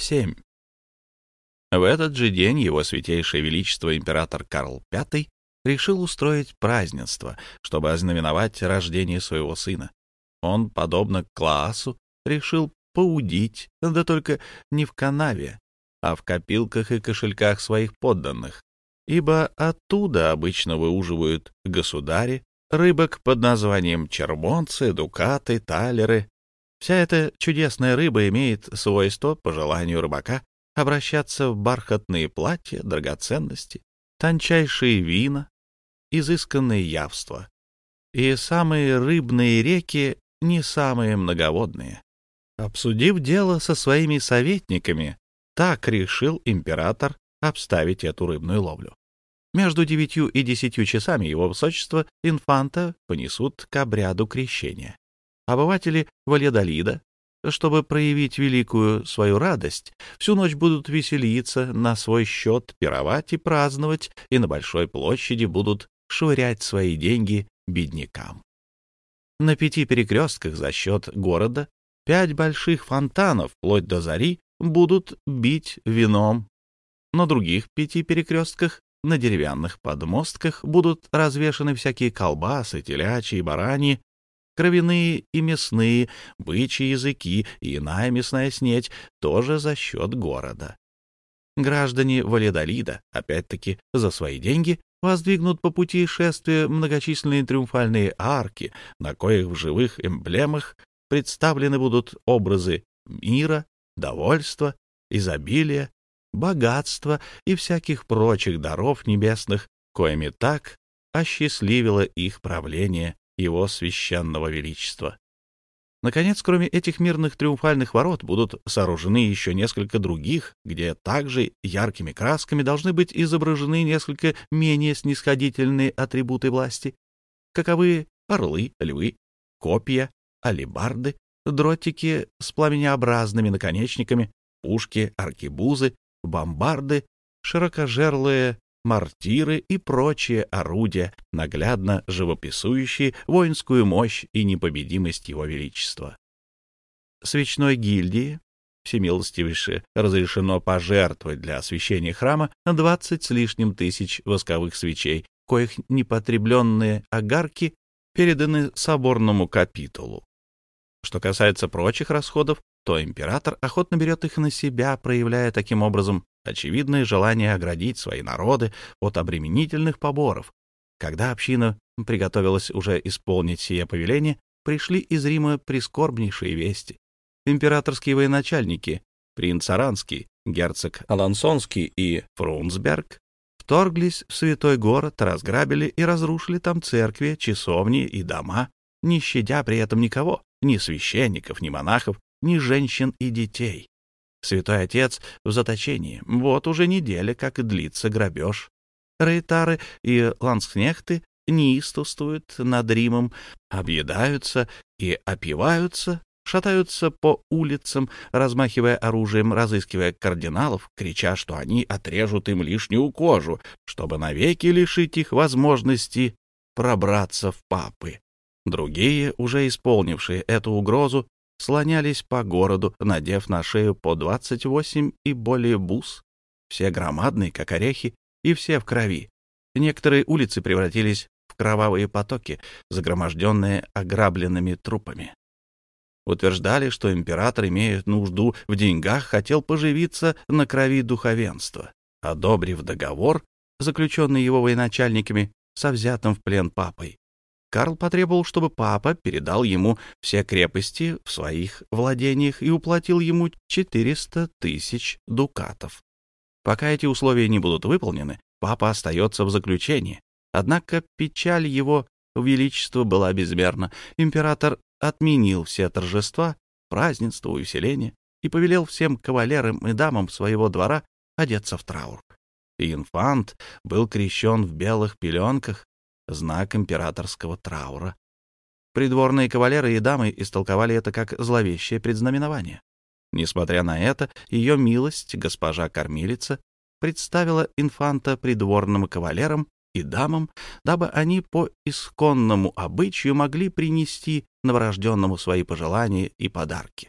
7. В этот же день его святейшее величество император Карл V решил устроить празднество, чтобы ознаменовать рождение своего сына. Он, подобно Клаасу, решил поудить, да только не в канаве, а в копилках и кошельках своих подданных, ибо оттуда обычно выуживают государи рыбок под названием червонцы, дукаты, талеры. Вся эта чудесная рыба имеет свойство, по желанию рыбака, обращаться в бархатные платья, драгоценности, тончайшие вина, изысканные явства. И самые рыбные реки не самые многоводные. Обсудив дело со своими советниками, так решил император обставить эту рыбную ловлю. Между девятью и десятью часами его высочество инфанта понесут к обряду крещения. Обыватели Вальядолида, чтобы проявить великую свою радость, всю ночь будут веселиться, на свой счет пировать и праздновать, и на большой площади будут швырять свои деньги беднякам. На пяти перекрестках за счет города пять больших фонтанов, вплоть до зари, будут бить вином. На других пяти перекрестках на деревянных подмостках будут развешаны всякие колбасы, телячьи, бараньи, кровяные и мясные, бычьи языки и иная мясная снеть, тоже за счет города. Граждане Валидолида, опять-таки, за свои деньги, воздвигнут по пути шествия многочисленные триумфальные арки, на коих в живых эмблемах представлены будут образы мира, довольства, изобилия, богатства и всяких прочих даров небесных, коими так осчастливило их правление его священного величества. Наконец, кроме этих мирных триумфальных ворот, будут сооружены еще несколько других, где также яркими красками должны быть изображены несколько менее снисходительные атрибуты власти, каковы орлы, львы, копья, алебарды, дротики с пламенеобразными наконечниками, пушки, аркебузы, бомбарды, широкожерлые мортиры и прочие орудия, наглядно живописующие воинскую мощь и непобедимость его величества. Свечной гильдии всемилостивейше разрешено пожертвовать для освящения храма двадцать с лишним тысяч восковых свечей, коих непотребленные огарки переданы соборному капитулу. Что касается прочих расходов, то император охотно берет их на себя, проявляя таким образом очевидное желание оградить свои народы от обременительных поборов. Когда община приготовилась уже исполнить сие повеление, пришли из Рима прискорбнейшие вести. Императорские военачальники, принц Аранский, герцог Алансонский и Фрунсберг, вторглись в святой город, разграбили и разрушили там церкви, часовни и дома, не щадя при этом никого, ни священников, ни монахов, ни женщин и детей. Святой Отец в заточении. Вот уже неделя, как длится грабеж. Рейтары и ланскнехты неистовствуют над Римом, объедаются и опиваются, шатаются по улицам, размахивая оружием, разыскивая кардиналов, крича, что они отрежут им лишнюю кожу, чтобы навеки лишить их возможности пробраться в папы. Другие, уже исполнившие эту угрозу, слонялись по городу, надев на шею по двадцать восемь и более бус, все громадные, как орехи, и все в крови. Некоторые улицы превратились в кровавые потоки, загроможденные ограбленными трупами. Утверждали, что император, имея нужду в деньгах, хотел поживиться на крови духовенства. Одобрив договор, заключенный его военачальниками, со взятым в плен папой, Карл потребовал, чтобы папа передал ему все крепости в своих владениях и уплатил ему 400 тысяч дукатов. Пока эти условия не будут выполнены, папа остается в заключении. Однако печаль его величества была безмерна. Император отменил все торжества, празднества, усиления и повелел всем кавалерам и дамам своего двора одеться в траур. Инфант был крещен в белых пеленках, знак императорского траура. Придворные кавалеры и дамы истолковали это как зловещее предзнаменование. Несмотря на это, ее милость, госпожа-кормилица, представила инфанта придворным кавалерам и дамам, дабы они по исконному обычаю могли принести новорожденному свои пожелания и подарки.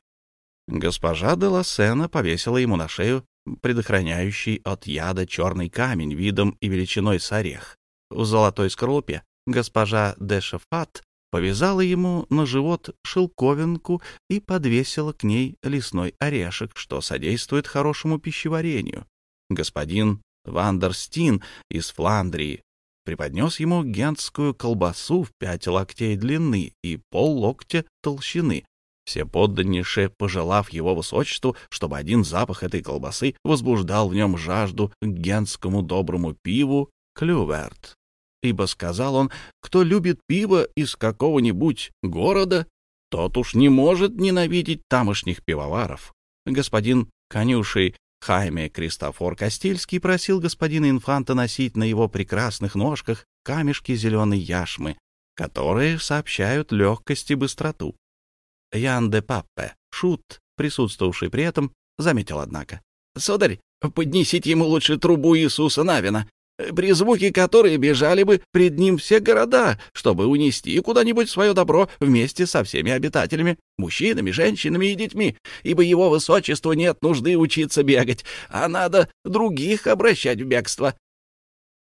Госпожа де Лассена повесила ему на шею предохраняющий от яда черный камень видом и величиной с орех. В золотой скорлупе госпожа де Шефат повязала ему на живот шелковинку и подвесила к ней лесной орешек, что содействует хорошему пищеварению. Господин Вандерстин из Фландрии преподнес ему гентскую колбасу в пять локтей длины и пол локтя толщины. Все подданнейшие, пожелав его высочеству, чтобы один запах этой колбасы возбуждал в нем жажду к гентскому доброму пиву клюверт. Ибо, сказал он, кто любит пиво из какого-нибудь города, тот уж не может ненавидеть тамошних пивоваров. Господин конюшей Хайме Кристофор Кастильский просил господина инфанта носить на его прекрасных ножках камешки зеленой яшмы, которые сообщают легкость и быстроту. Ян де Паппе, шут, присутствовавший при этом, заметил, однако. — Сударь, поднесите ему лучше трубу Иисуса Навина, при звуке которой бежали бы пред ним все города, чтобы унести куда-нибудь свое добро вместе со всеми обитателями, мужчинами, женщинами и детьми, ибо его высочеству нет нужды учиться бегать, а надо других обращать в бегство.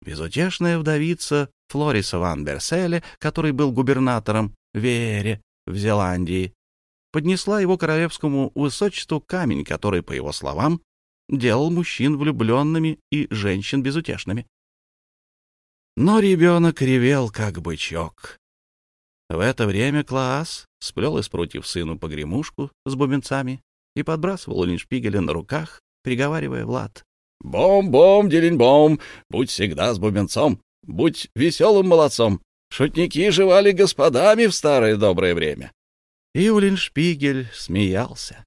Безутешная вдовица Флориса ван Берселе, который был губернатором Вере в Зеландии, поднесла его королевскому высочеству камень, который, по его словам, делал мужчин влюбленными и женщин безутешными. Но ребенок ревел, как бычок. В это время Клаас сплел из прутьев сыну погремушку с бубенцами и подбрасывал Улиншпигеля на руках, приговаривая Влад. «Бом-бом, делень-бом, будь всегда с бубенцом, будь веселым молодцом. Шутники жевали господами в старое доброе время». И Улиншпигель смеялся.